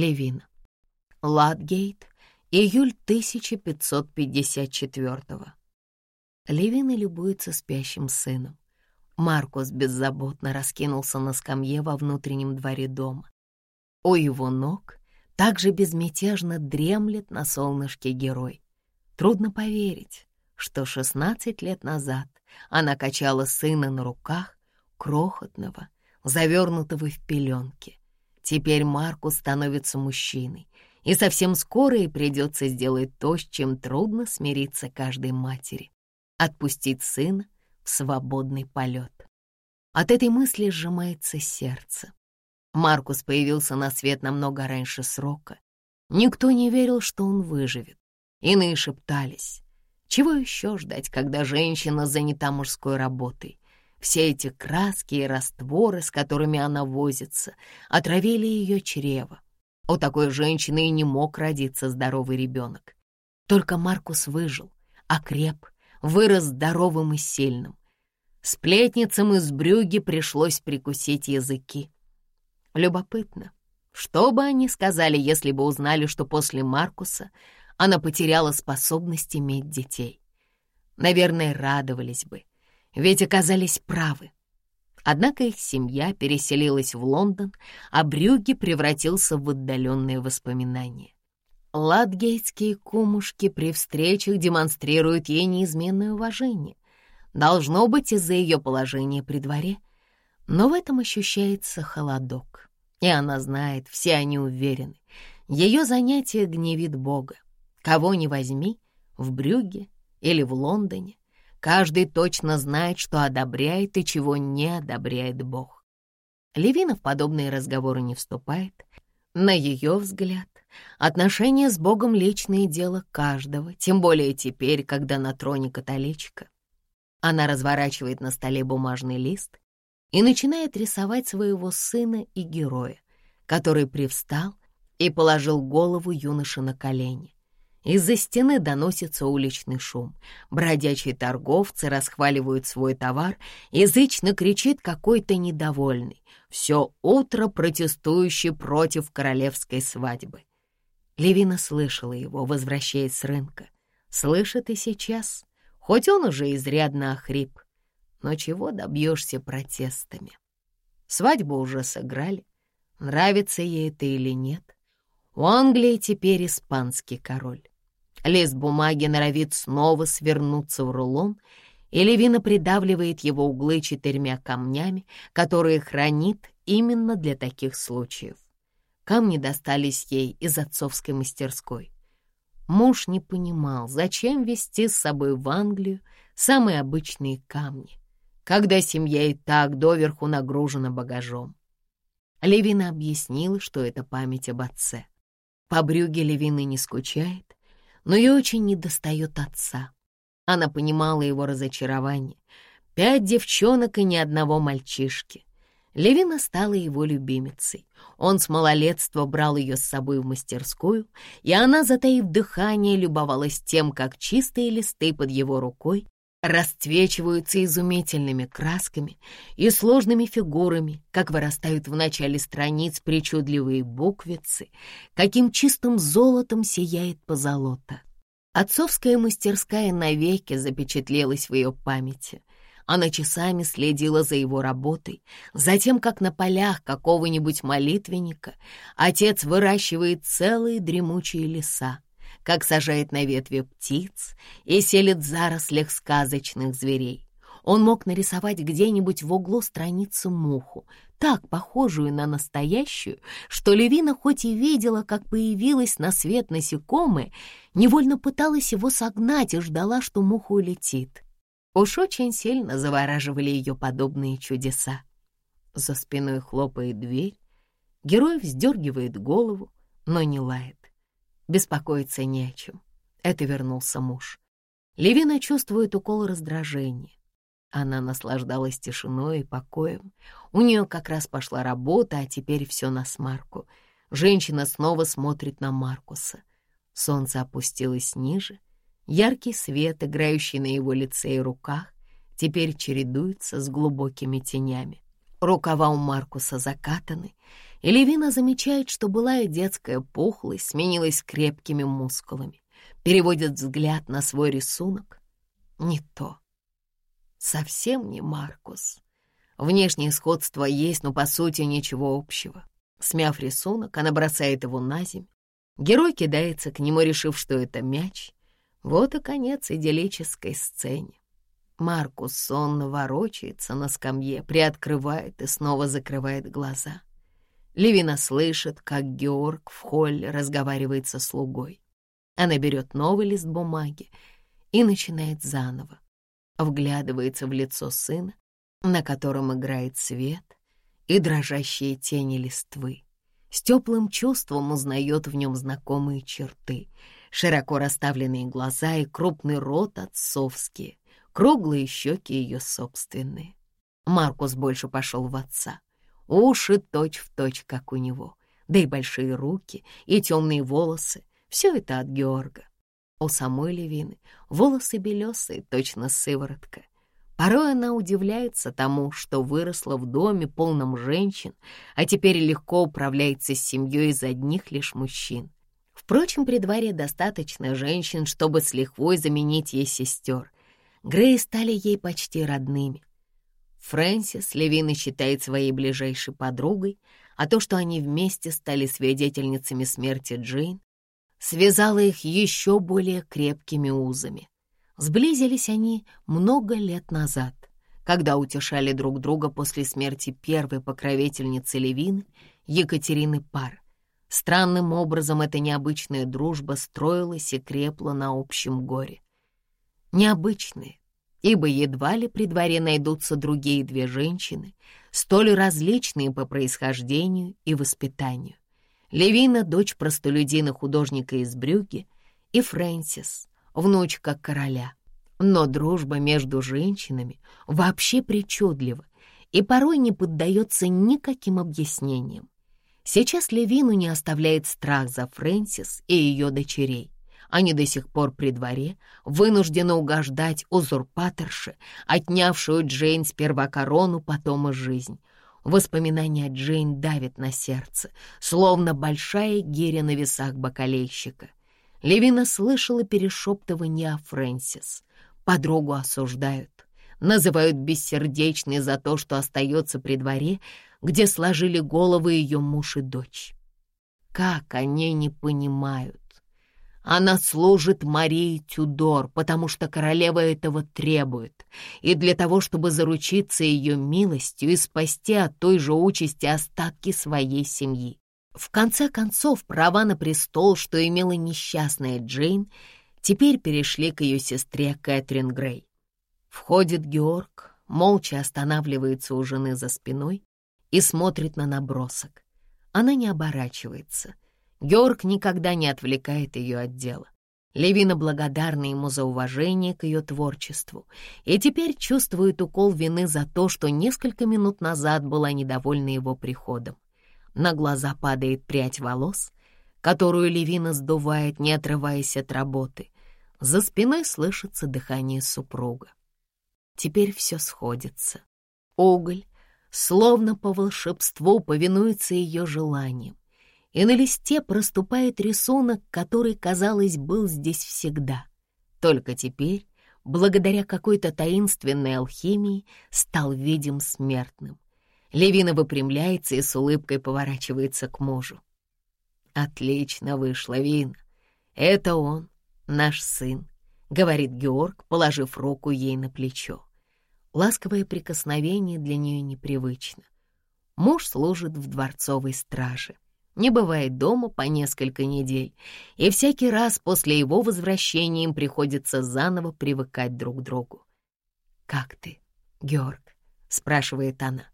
Левина. Ладгейт, июль 1554 Левина любуется спящим сыном. Маркус беззаботно раскинулся на скамье во внутреннем дворе дома. У его ног также безмятежно дремлет на солнышке герой. Трудно поверить, что 16 лет назад она качала сына на руках, крохотного, завернутого в пеленки. Теперь Маркус становится мужчиной, и совсем скоро ей придется сделать то, с чем трудно смириться каждой матери — отпустить сына в свободный полет. От этой мысли сжимается сердце. Маркус появился на свет намного раньше срока. Никто не верил, что он выживет. Иные шептались. Чего еще ждать, когда женщина занята мужской работой? Все эти краски и растворы, с которыми она возится, отравили ее чрево. У такой женщины и не мог родиться здоровый ребенок. Только Маркус выжил, окреп, вырос здоровым и сильным. Сплетницам из брюги пришлось прикусить языки. Любопытно, что бы они сказали, если бы узнали, что после Маркуса она потеряла способность иметь детей? Наверное, радовались бы, ведь оказались правы. Однако их семья переселилась в Лондон, а Брюгге превратился в отдаленные воспоминания. Ладгейтские кумушки при встречах демонстрируют ей неизменное уважение. Должно быть из-за ее положения при дворе, но в этом ощущается холодок. И она знает, все они уверены. Ее занятие гневит Бога. Кого ни возьми, в Брюгге или в Лондоне, Каждый точно знает, что одобряет и чего не одобряет Бог. Левина в подобные разговоры не вступает. На ее взгляд, отношения с Богом — личное дело каждого, тем более теперь, когда на троне католичка. Она разворачивает на столе бумажный лист и начинает рисовать своего сына и героя, который привстал и положил голову юноши на колени. Из-за стены доносится уличный шум. Бродячие торговцы расхваливают свой товар, язычно кричит какой-то недовольный. Все утро протестующий против королевской свадьбы. Левина слышала его, возвращаясь с рынка. Слышит и сейчас, хоть он уже изрядно охрип. Но чего добьешься протестами? Свадьбу уже сыграли. Нравится ей это или нет? У Англии теперь испанский король. Лист бумаги норовит снова свернуться в рулон, и Левина придавливает его углы четырьмя камнями, которые хранит именно для таких случаев. Камни достались ей из отцовской мастерской. Муж не понимал, зачем везти с собой в Англию самые обычные камни, когда семья и так доверху нагружена багажом. Левина объяснила, что это память об отце. По брюге Левины не скучает, но ей очень недостает отца. Она понимала его разочарование. Пять девчонок и ни одного мальчишки. Левина стала его любимицей. Он с малолетства брал ее с собой в мастерскую, и она, затаив дыхание, любовалась тем, как чистые листы под его рукой расцвечиваются изумительными красками и сложными фигурами, как вырастают в начале страниц причудливые буквицы, каким чистым золотом сияет позолота. Отцовская мастерская навеки запечатлелась в ее памяти. Она часами следила за его работой, за тем, как на полях какого-нибудь молитвенника отец выращивает целые дремучие леса, как сажает на ветви птиц и селит в зарослях сказочных зверей. Он мог нарисовать где-нибудь в углу страницу муху, так похожую на настоящую, что Левина хоть и видела, как появилась на свет насекомое, невольно пыталась его согнать и ждала, что муха улетит. Уж очень сильно завораживали ее подобные чудеса. За спиной хлопает дверь, герой вздергивает голову, но не лает. Беспокоиться не о чем. Это вернулся муж. Левина чувствует укол раздражения. Она наслаждалась тишиной и покоем. У нее как раз пошла работа, а теперь все на смарку. Женщина снова смотрит на Маркуса. Солнце опустилось ниже. Яркий свет, играющий на его лице и руках, теперь чередуется с глубокими тенями. Рукава у Маркуса закатаны, и Левина замечает, что былая детская пухлость сменилась крепкими мускулами. Переводит взгляд на свой рисунок. Не то. Совсем не Маркус. Внешнее сходство есть, но по сути ничего общего. Смяв рисунок, она бросает его на землю. Герой кидается к нему, решив, что это мяч. Вот и конец идиллической сцене. Маркус сонно ворочается на скамье, приоткрывает и снова закрывает глаза. Левина слышит, как Георг в холле разговаривает со слугой. Она берет новый лист бумаги и начинает заново. Вглядывается в лицо сына, на котором играет свет и дрожащие тени листвы. С теплым чувством узнает в нем знакомые черты. Широко расставленные глаза и крупный рот отцовские, круглые щеки ее собственные. Маркус больше пошел в отца. Уши точь-в-точь, точь, как у него, да и большие руки, и темные волосы. Все это от Георга. У самой Левины волосы белесые, точно сыворотка. Порой она удивляется тому, что выросла в доме, полном женщин, а теперь легко управляется с семьей из одних лишь мужчин. Впрочем, при дворе достаточно женщин, чтобы с лихвой заменить ей сестер. Грей стали ей почти родными. Фрэнсис Левина считает своей ближайшей подругой, а то, что они вместе стали свидетельницами смерти Джейн, связало их еще более крепкими узами. Сблизились они много лет назад, когда утешали друг друга после смерти первой покровительницы Левины, Екатерины Пар. Странным образом эта необычная дружба строилась и крепла на общем горе. Необычная, ибо едва ли при дворе найдутся другие две женщины, столь различные по происхождению и воспитанию. Левина — дочь простолюдина-художника из Брюгге, и Фрэнсис — внучка короля. Но дружба между женщинами вообще причудлива и порой не поддается никаким объяснениям. Сейчас Левину не оставляет страх за Фрэнсис и ее дочерей. Они до сих пор при дворе, вынуждены угождать узурпаторше, отнявшую Джейн сперва корону, потом и жизнь. Воспоминания о Джейн давят на сердце, словно большая гиря на весах бакалейщика. Левина слышала перешептывание о Фрэнсис. Подругу осуждают, называют бессердечной за то, что остается при дворе, где сложили головы ее муж и дочь. Как они не понимают, она служит Марии Тюдор, потому что королева этого требует, и для того, чтобы заручиться ее милостью и спасти от той же участи остатки своей семьи. В конце концов, права на престол, что имела несчастная Джейн, теперь перешли к ее сестре Кэтрин Грей. Входит Георг, молча останавливается у жены за спиной и смотрит на набросок. Она не оборачивается — Георг никогда не отвлекает ее от дела. Левина благодарна ему за уважение к ее творчеству и теперь чувствует укол вины за то, что несколько минут назад была недовольна его приходом. На глаза падает прядь волос, которую Левина сдувает, не отрываясь от работы. За спиной слышится дыхание супруга. Теперь все сходится. Уголь, словно по волшебству, повинуется ее желаниям и на листе проступает рисунок, который, казалось, был здесь всегда. Только теперь, благодаря какой-то таинственной алхимии, стал видим смертным. Левина выпрямляется и с улыбкой поворачивается к мужу. «Отлично вышло, Вина. Это он, наш сын», — говорит Георг, положив руку ей на плечо. Ласковое прикосновение для нее непривычно. Муж служит в дворцовой страже не бывает дома по несколько недель, и всякий раз после его возвращения им приходится заново привыкать друг к другу. «Как ты, Георг?» — спрашивает она.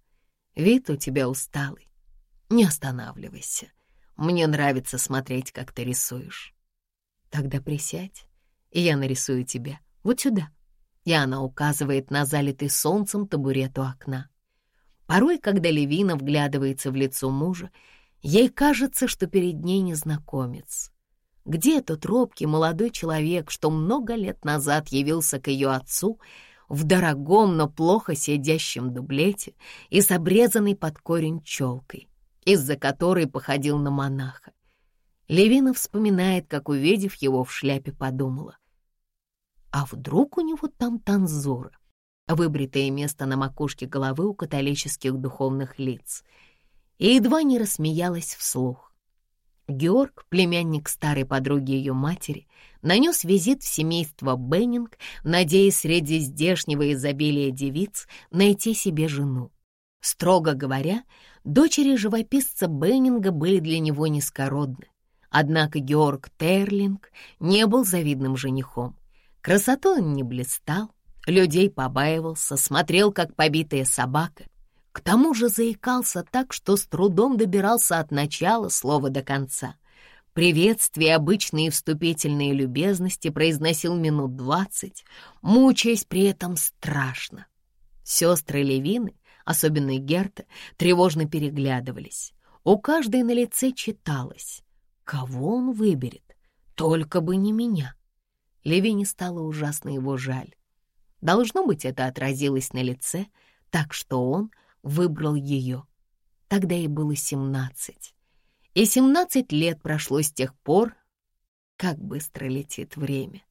«Вид у тебя усталый. Не останавливайся. Мне нравится смотреть, как ты рисуешь. Тогда присядь, и я нарисую тебя вот сюда». И она указывает на залитый солнцем табурет у окна. Порой, когда Левина вглядывается в лицо мужа, Ей кажется, что перед ней незнакомец. Где тот робкий молодой человек, что много лет назад явился к ее отцу в дорогом, но плохо сидящем дублете и с обрезанной под корень челкой? из-за которой походил на монаха. Левина вспоминает, как, увидев его в шляпе, подумала. А вдруг у него там танзура? Выбритое место на макушке головы у католических духовных лиц. И едва не рассмеялась вслух. Георг, племянник старой подруги ее матери, нанес визит в семейство Беннинг, надеясь среди здешнего изобилия девиц найти себе жену. Строго говоря, дочери живописца Беннинга были для него низкородны. Однако Георг Терлинг не был завидным женихом. Красотой он не блистал, людей побаивался, смотрел, как побитая собака. К тому же заикался так, что с трудом добирался от начала слова до конца. Приветствия, обычные вступительные любезности произносил минут двадцать, мучаясь при этом страшно. Сестры Левины, особенно Герта, тревожно переглядывались. У каждой на лице читалось Кого он выберет? Только бы не меня. Левине стало ужасно его жаль. Должно быть, это отразилось на лице, так что он выбрал ее. Тогда ей было семнадцать. И семнадцать лет прошло с тех пор, как быстро летит время.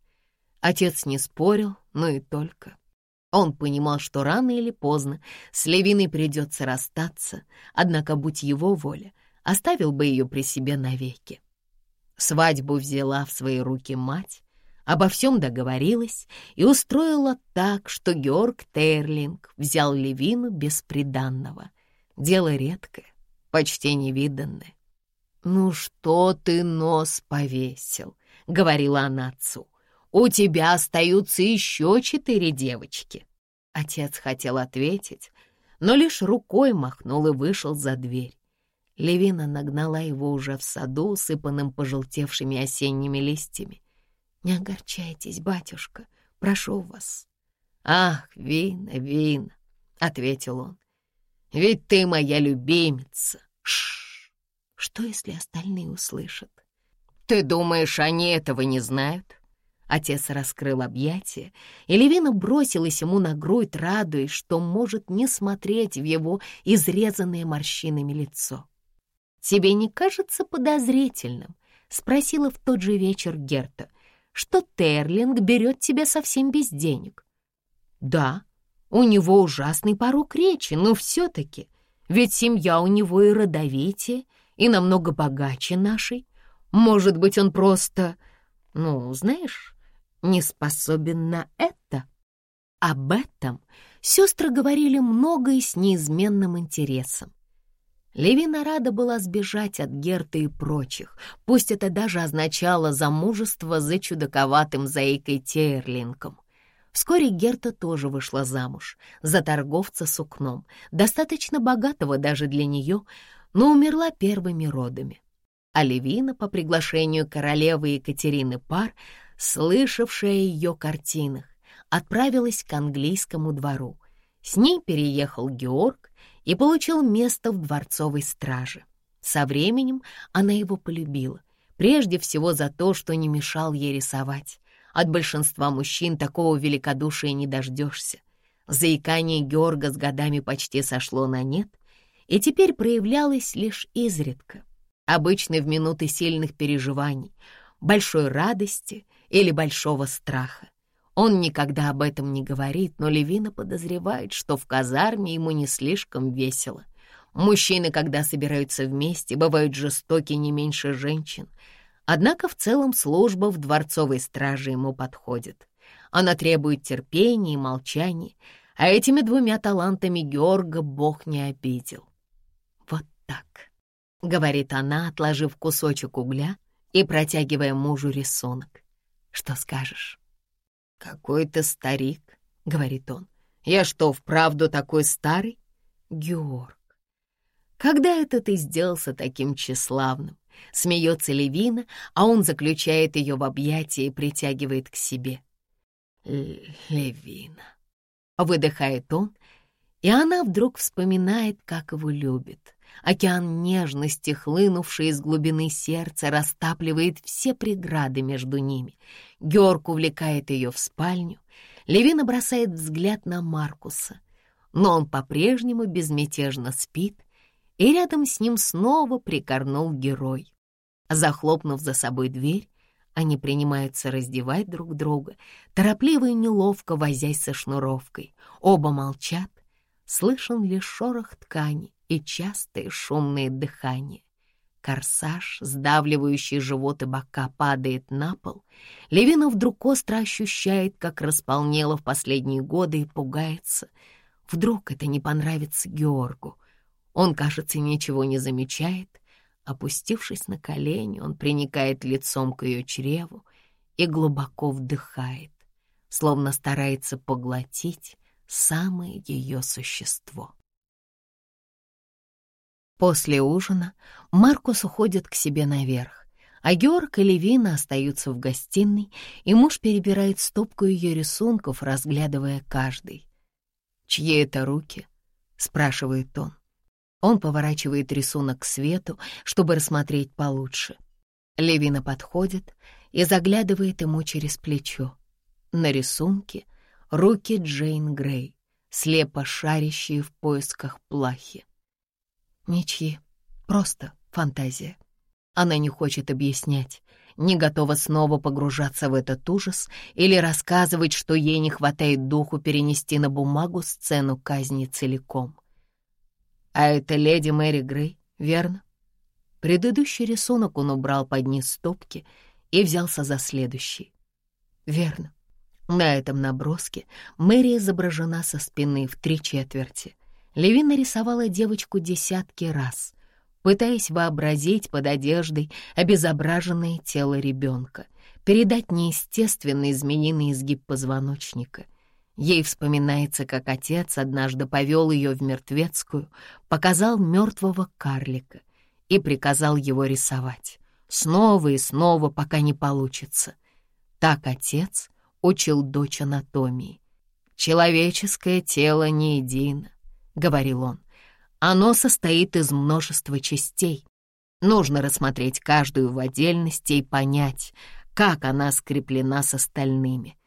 Отец не спорил, но и только. Он понимал, что рано или поздно с Левиной придется расстаться, однако, будь его воля, оставил бы ее при себе навеки. Свадьбу взяла в свои руки мать, обо всем договорилась и устроила так, что Георг Терлинг взял Левину без приданного. Дело редкое, почти невиданное. «Ну что ты нос повесил?» — говорила она отцу. «У тебя остаются еще четыре девочки». Отец хотел ответить, но лишь рукой махнул и вышел за дверь. Левина нагнала его уже в саду, усыпанным пожелтевшими осенними листьями. «Не огорчайтесь, батюшка, прошу вас». «Ах, вина, вина», — ответил он. «Ведь ты моя любимица». Шш. Что, если остальные услышат? Ты думаешь, они этого не знают? Отец раскрыл объятия, и Левина бросилась ему на грудь, радуясь, что может не смотреть в его изрезанное морщинами лицо. «Тебе не кажется подозрительным?» — спросила в тот же вечер Герта, что Терлинг берет тебя совсем без денег. «Да, у него ужасный порог речи, но все-таки, ведь семья у него и родовитее, и намного богаче нашей. Может быть, он просто, ну, знаешь, не способен на это?» Об этом сестры говорили много и с неизменным интересом. Левина рада была сбежать от Герты и прочих, пусть это даже означало замужество за чудаковатым заикой Тейрлинком. Вскоре Герта тоже вышла замуж за торговца сукном, достаточно богатого даже для нее, но умерла первыми родами. А Левина, по приглашению королевы Екатерины Пар, слышавшая ее картинах, отправилась к английскому двору. С ней переехал Георг, и получил место в дворцовой страже. Со временем она его полюбила, прежде всего за то, что не мешал ей рисовать. От большинства мужчин такого великодушия не дождешься. Заикание Георга с годами почти сошло на нет и теперь проявлялось лишь изредка, обычно в минуты сильных переживаний, большой радости или большого страха. Он никогда об этом не говорит, но Левина подозревает, что в казарме ему не слишком весело. Мужчины, когда собираются вместе, бывают жестоки не меньше женщин. Однако в целом служба в дворцовой страже ему подходит. Она требует терпения и молчания, а этими двумя талантами Георга Бог не обидел. «Вот так», — говорит она, отложив кусочек угля и протягивая мужу рисунок. «Что скажешь?» «Какой ты старик», — говорит он. «Я что, вправду такой старый?» «Георг, когда это ты сделался таким тщеславным?» Смеется Левина, а он заключает ее в объятия и притягивает к себе. «Левина», — выдыхает он, и она вдруг вспоминает, как его любит. Океан нежности, хлынувший из глубины сердца, растапливает все преграды между ними. Георг увлекает ее в спальню. Левина бросает взгляд на Маркуса, но он по-прежнему безмятежно спит, и рядом с ним снова прикорнул герой. Захлопнув за собой дверь, они принимаются раздевать друг друга, торопливо и неловко возясь со шнуровкой. Оба молчат, слышен лишь шорох ткани и частое шумное дыхание. Корсаж, сдавливающий живот и бока, падает на пол. Левина вдруг остро ощущает, как располнела в последние годы и пугается. Вдруг это не понравится Георгу. Он, кажется, ничего не замечает. Опустившись на колени, он приникает лицом к ее чреву и глубоко вдыхает, словно старается поглотить самое ее существо. После ужина Маркус уходит к себе наверх, а Георг и Левина остаются в гостиной, и муж перебирает стопку ее рисунков, разглядывая каждый. «Чьи это руки?» — спрашивает он. Он поворачивает рисунок к свету, чтобы рассмотреть получше. Левина подходит и заглядывает ему через плечо. На рисунке руки Джейн Грей, слепо шарящие в поисках плахи. Ничьи. Просто фантазия. Она не хочет объяснять, не готова снова погружаться в этот ужас или рассказывать, что ей не хватает духу перенести на бумагу сцену казни целиком. А это леди Мэри Грей, верно? Предыдущий рисунок он убрал под низ стопки и взялся за следующий. Верно. На этом наброске Мэри изображена со спины в три четверти — Левин нарисовала девочку десятки раз, пытаясь вообразить под одеждой обезображенное тело ребенка, передать неестественный змеиный изгиб позвоночника. Ей вспоминается, как отец однажды повел ее в мертвецкую, показал мертвого карлика и приказал его рисовать. Снова и снова, пока не получится. Так отец учил дочь анатомии. Человеческое тело не едино. — говорил он. «Оно состоит из множества частей. Нужно рассмотреть каждую в отдельности и понять, как она скреплена с остальными».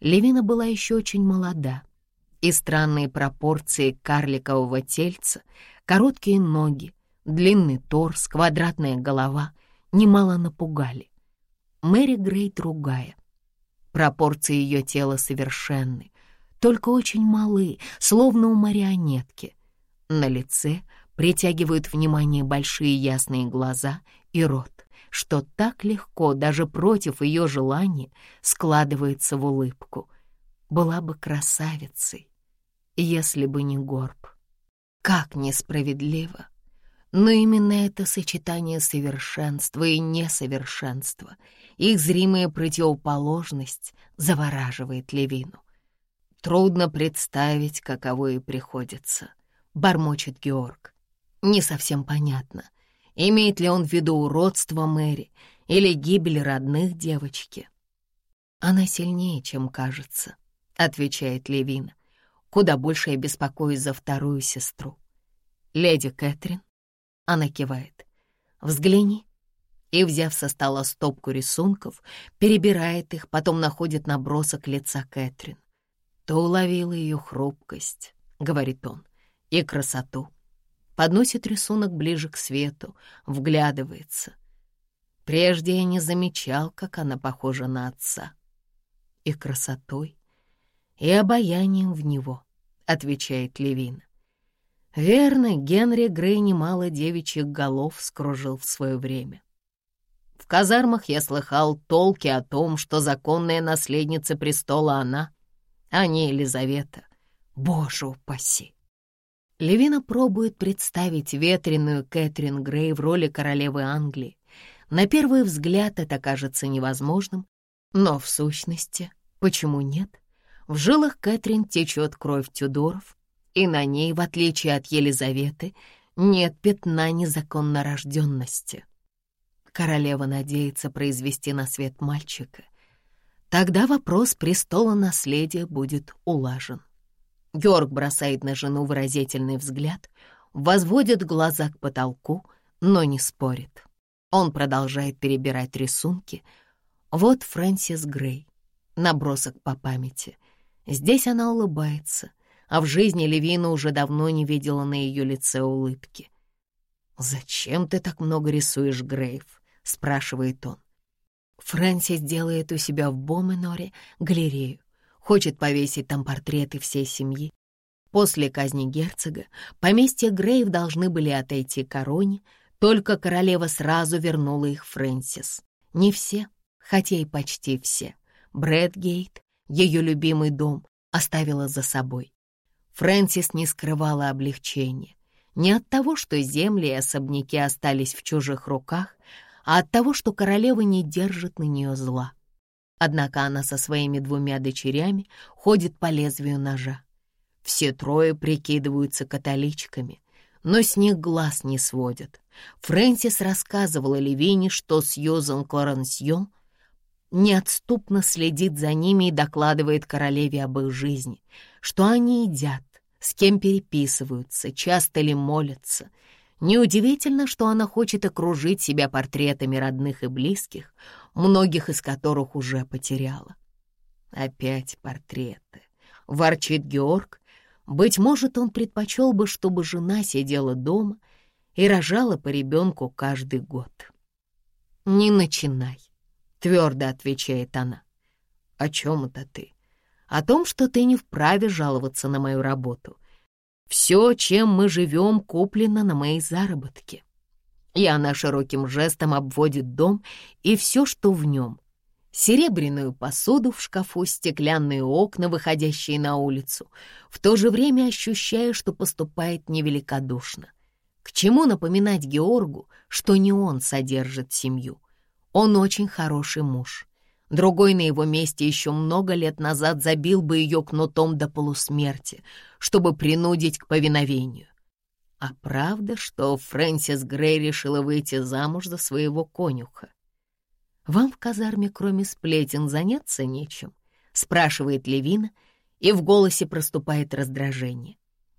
Левина была еще очень молода, и странные пропорции карликового тельца, короткие ноги, длинный торс, квадратная голова немало напугали. Мэри Грей другая. Пропорции ее тела совершенны, только очень малы, словно у марионетки. На лице притягивают внимание большие ясные глаза и рот, что так легко, даже против ее желания, складывается в улыбку. Была бы красавицей, если бы не горб. Как несправедливо! Но именно это сочетание совершенства и несовершенства, их зримая противоположность завораживает Левину. Трудно представить, каково ей приходится, — бормочет Георг. Не совсем понятно, имеет ли он в виду уродство Мэри или гибель родных девочки. Она сильнее, чем кажется, — отвечает Левина. Куда больше я беспокоюсь за вторую сестру. Леди Кэтрин, она кивает. Взгляни. И, взяв со стола стопку рисунков, перебирает их, потом находит набросок лица Кэтрин то уловила ее хрупкость, — говорит он, — и красоту. Подносит рисунок ближе к свету, вглядывается. Прежде я не замечал, как она похожа на отца. И красотой, и обаянием в него, — отвечает Левин. Верно, Генри Грей немало девичьих голов скружил в свое время. В казармах я слыхал толки о том, что законная наследница престола она, а не Елизавета. Боже упаси! Левина пробует представить ветреную Кэтрин Грей в роли королевы Англии. На первый взгляд это кажется невозможным, но в сущности, почему нет? В жилах Кэтрин течет кровь Тюдоров, и на ней, в отличие от Елизаветы, нет пятна незаконно рожденности. Королева надеется произвести на свет мальчика, Тогда вопрос престола наследия будет улажен. Георг бросает на жену выразительный взгляд, возводит глаза к потолку, но не спорит. Он продолжает перебирать рисунки. Вот Фрэнсис Грей, набросок по памяти. Здесь она улыбается, а в жизни Левина уже давно не видела на ее лице улыбки. «Зачем ты так много рисуешь, Грейв?» — спрашивает он. Фрэнсис делает у себя в Боменоре галерею, хочет повесить там портреты всей семьи. После казни герцога поместье Грейв должны были отойти короне, только королева сразу вернула их Фрэнсис. Не все, хотя и почти все. Брэдгейт, ее любимый дом, оставила за собой. Фрэнсис не скрывала облегчения. Не от того, что земли и особняки остались в чужих руках, а от того, что королева не держит на нее зла. Однако она со своими двумя дочерями ходит по лезвию ножа. Все трое прикидываются католичками, но с них глаз не сводят. Фрэнсис рассказывала Левине, что Сьюзан Корансьон неотступно следит за ними и докладывает королеве об их жизни, что они едят, с кем переписываются, часто ли молятся — Неудивительно, что она хочет окружить себя портретами родных и близких, многих из которых уже потеряла. Опять портреты. Ворчит Георг. Быть может, он предпочел бы, чтобы жена сидела дома и рожала по ребенку каждый год. «Не начинай», — твердо отвечает она. «О чем это ты?» «О том, что ты не вправе жаловаться на мою работу. Все, чем мы живем, куплено на мои заработки. И она широким жестом обводит дом и все, что в нем. Серебряную посуду в шкафу, стеклянные окна, выходящие на улицу, в то же время ощущая, что поступает невеликодушно. К чему напоминать Георгу, что не он содержит семью? Он очень хороший муж. Другой на его месте еще много лет назад забил бы ее кнутом до полусмерти, чтобы принудить к повиновению. А правда, что Фрэнсис Грей решила выйти замуж за своего конюха? «Вам в казарме, кроме сплетен, заняться нечем?» — спрашивает Левина, и в голосе проступает раздражение.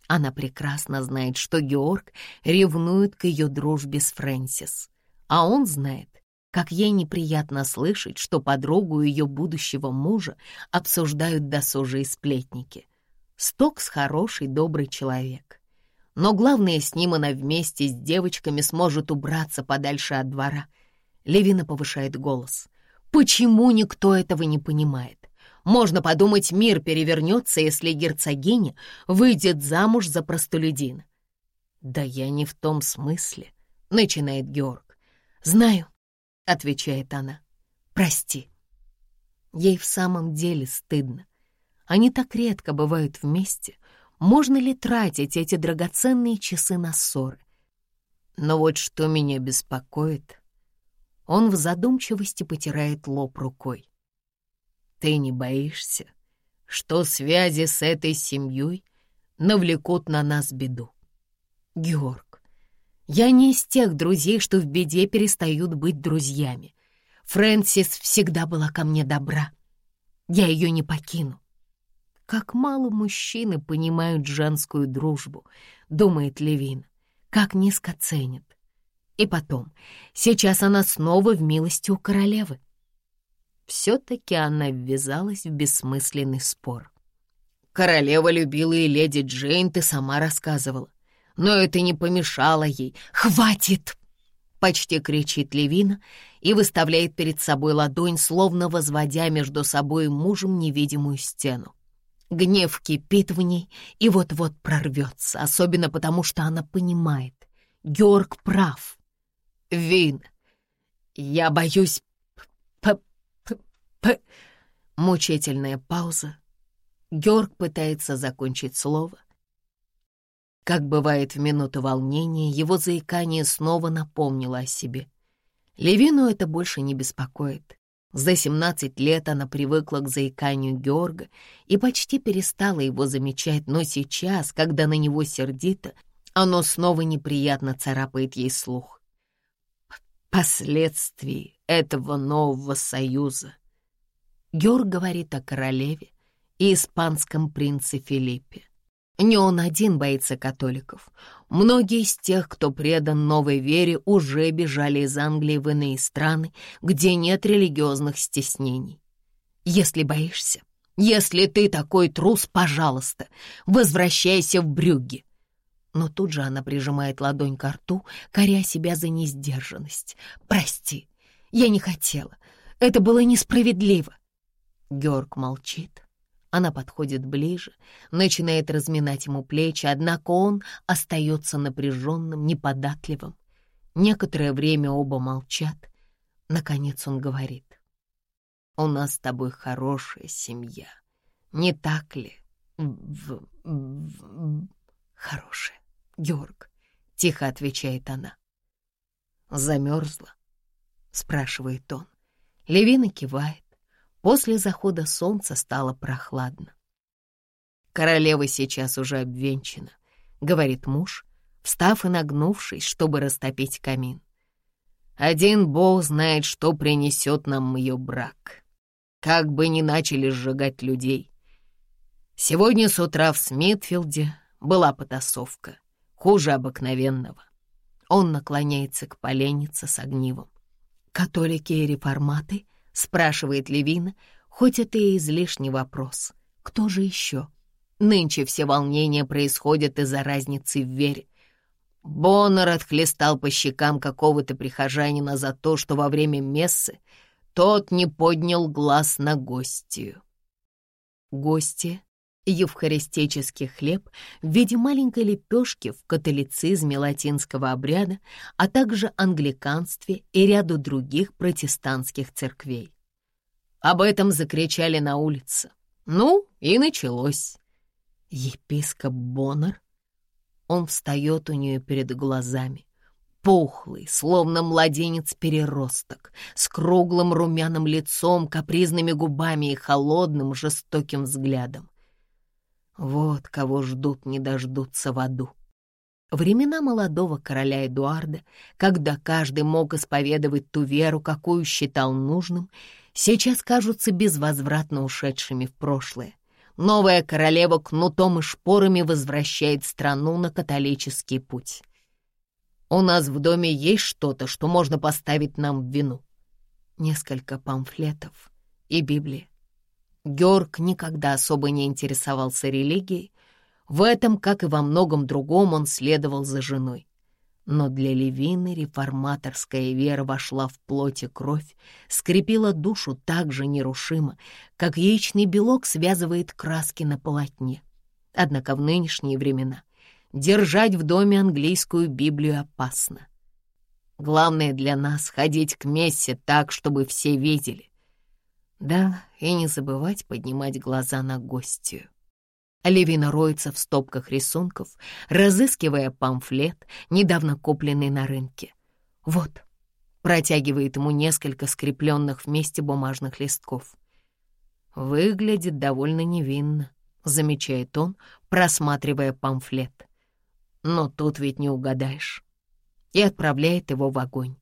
Она прекрасно знает, что Георг ревнует к ее дружбе с Фрэнсис, а он знает, как ей неприятно слышать, что подругу ее будущего мужа обсуждают досужие сплетники. Стокс хороший, добрый человек. Но главное, с ним она вместе с девочками сможет убраться подальше от двора. Левина повышает голос. Почему никто этого не понимает? Можно подумать, мир перевернется, если герцогиня выйдет замуж за простолюдина. «Да я не в том смысле», — начинает Георг. «Знаю, — отвечает она. «Прости». Ей в самом деле стыдно. Они так редко бывают вместе. Можно ли тратить эти драгоценные часы на ссоры? Но вот что меня беспокоит. Он в задумчивости потирает лоб рукой. Ты не боишься, что связи с этой семьей навлекут на нас беду? Георг, я не из тех друзей, что в беде перестают быть друзьями. Фрэнсис всегда была ко мне добра. Я ее не покину. Как мало мужчины понимают женскую дружбу, думает Левин, как низко ценят. И потом, сейчас она снова в милости у королевы. Все-таки она ввязалась в бессмысленный спор. Королева любила и леди Джейн, ты сама рассказывала но это не помешало ей. «Хватит!» — почти кричит Левина и выставляет перед собой ладонь, словно возводя между собой мужем невидимую стену. Гнев кипит в ней и вот-вот прорвется, особенно потому, что она понимает. Георг прав. Вин, я боюсь... П -п -п Мучительная пауза. Георг пытается закончить слово, как бывает в минуту волнения, его заикание снова напомнило о себе. Левину это больше не беспокоит. За 17 лет она привыкла к заиканию Георга и почти перестала его замечать, но сейчас, когда на него сердито, оно снова неприятно царапает ей слух. Последствий этого нового союза. Георг говорит о королеве и испанском принце Филиппе. Не он один боится католиков. Многие из тех, кто предан новой вере, уже бежали из Англии в иные страны, где нет религиозных стеснений. Если боишься, если ты такой трус, пожалуйста, возвращайся в Брюгге. Но тут же она прижимает ладонь к рту, коря себя за несдержанность. «Прости, я не хотела. Это было несправедливо». Георг молчит. Она подходит ближе, начинает разминать ему плечи, однако он остается напряженным, неподатливым. Некоторое время оба молчат. Наконец он говорит. «У нас с тобой хорошая семья. Не так ли?» «Хорошая, Георг», — тихо отвечает она. «Замерзла?» — спрашивает он. Левина кивает. После захода солнца стало прохладно. «Королева сейчас уже обвенчана», — говорит муж, встав и нагнувшись, чтобы растопить камин. «Один бог знает, что принесет нам ее брак. Как бы ни начали сжигать людей. Сегодня с утра в Смитфилде была потасовка, хуже обыкновенного. Он наклоняется к поленнице с огнивом. «Католики и реформаты?» — спрашивает Левина, хоть это и излишний вопрос. «Кто же еще?» Нынче все волнения происходят из-за разницы в вере. Боннер отхлестал по щекам какого-то прихожанина за то, что во время мессы тот не поднял глаз на гостью. Гости евхаристический хлеб в виде маленькой лепешки в католицизме латинского обряда, а также англиканстве и ряду других протестантских церквей. Об этом закричали на улице. Ну, и началось. Епископ Боннер. Он встает у нее перед глазами. Пухлый, словно младенец-переросток, с круглым румяным лицом, капризными губами и холодным жестоким взглядом. Вот кого ждут, не дождутся в аду. Времена молодого короля Эдуарда, когда каждый мог исповедовать ту веру, какую считал нужным, сейчас кажутся безвозвратно ушедшими в прошлое. Новая королева кнутом и шпорами возвращает страну на католический путь. У нас в доме есть что-то, что можно поставить нам в вину. Несколько памфлетов и Библия. Георг никогда особо не интересовался религией. В этом, как и во многом другом, он следовал за женой. Но для Левины реформаторская вера вошла в плоть и кровь, скрепила душу так же нерушимо, как яичный белок связывает краски на полотне. Однако в нынешние времена держать в доме английскую Библию опасно. Главное для нас — ходить к мессе так, чтобы все видели. Да, и не забывать поднимать глаза на гостью. Левина роется в стопках рисунков, разыскивая памфлет, недавно купленный на рынке. Вот, протягивает ему несколько скрепленных вместе бумажных листков. Выглядит довольно невинно, замечает он, просматривая памфлет. Но тут ведь не угадаешь. И отправляет его в огонь.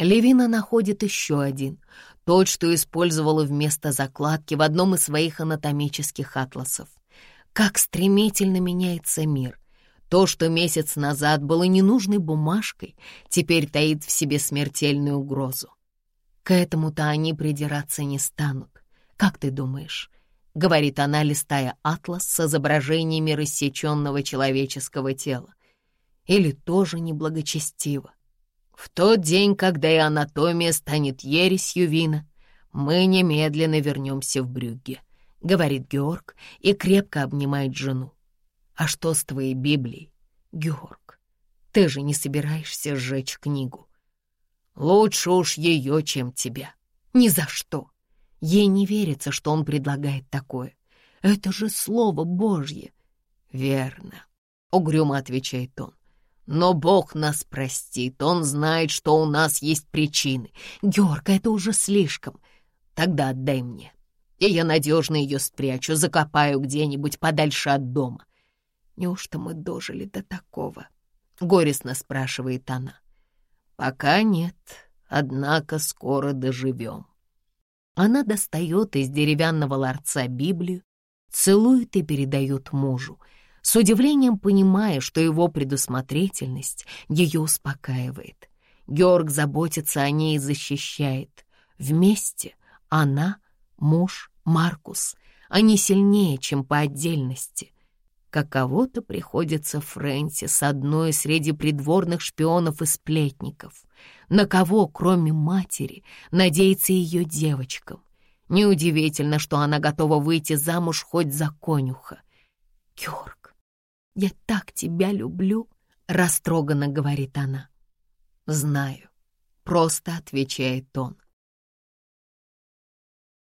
Левина находит еще один, тот, что использовала вместо закладки в одном из своих анатомических атласов. Как стремительно меняется мир. То, что месяц назад было ненужной бумажкой, теперь таит в себе смертельную угрозу. К этому-то они придираться не станут. Как ты думаешь? — говорит она, листая атлас с изображениями рассеченного человеческого тела. Или тоже неблагочестиво? В тот день, когда и анатомия станет ересью вина, мы немедленно вернемся в Брюгге, — говорит Георг и крепко обнимает жену. А что с твоей Библией, Георг? Ты же не собираешься сжечь книгу. Лучше уж ее, чем тебя. Ни за что. Ей не верится, что он предлагает такое. Это же слово Божье. Верно, — угрюмо отвечает он. Но Бог нас простит, Он знает, что у нас есть причины. Георг, это уже слишком. Тогда отдай мне, и я надежно ее спрячу, закопаю где-нибудь подальше от дома. Неужто мы дожили до такого? Горестно спрашивает она. Пока нет, однако скоро доживем. Она достает из деревянного ларца Библию, целует и передает мужу — с удивлением понимая, что его предусмотрительность ее успокаивает. Георг заботится о ней и защищает. Вместе она, муж, Маркус, они сильнее, чем по отдельности. каково-то приходится Фрэнсис, одной среди придворных шпионов и сплетников. На кого, кроме матери, надеется ее девочкам? Неудивительно, что она готова выйти замуж хоть за конюха. «Георг, я так тебя люблю!» — растроганно говорит она. «Знаю», — просто отвечает он.